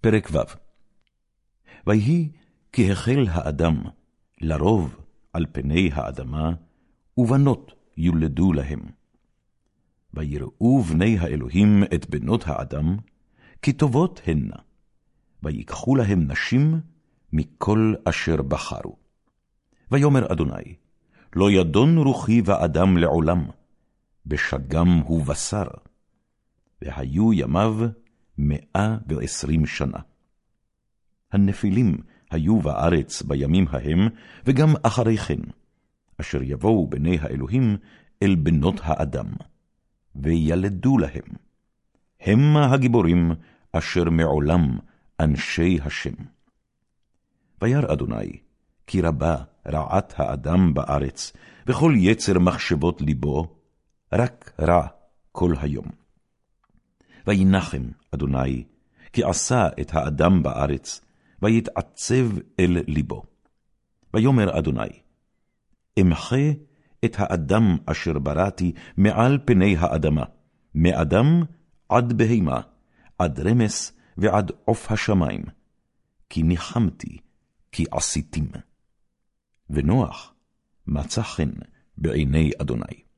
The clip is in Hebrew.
פרק ו' ויהי כי החל האדם לרוב על פני האדמה, ובנות יולדו להם. ויראו בני האלוהים את בנות האדם, כי טובות הנה, ויקחו להם נשים מכל אשר בחרו. ויאמר אדוני, לא ידון רוחי באדם לעולם, בשגם ובשר. והיו ימיו מאה ועשרים שנה. הנפילים היו בארץ בימים ההם, וגם אחרי כן, אשר יבואו בני האלוהים אל בנות האדם, וילדו להם. המה הגיבורים אשר מעולם אנשי השם. וירא אדוני, כי רבה רעת האדם בארץ, וכל יצר מחשבות ליבו, רק רע כל היום. וינחם אדוני, כי עשה את האדם בארץ, ויתעצב אל ליבו. ויאמר אדוני, אמחה את האדם אשר בראתי מעל פני האדמה, מאדם עד בהמה, עד רמס ועד עוף השמים, כי ניחמתי, כי עשיתים. ונוח מצא חן בעיני אדוני.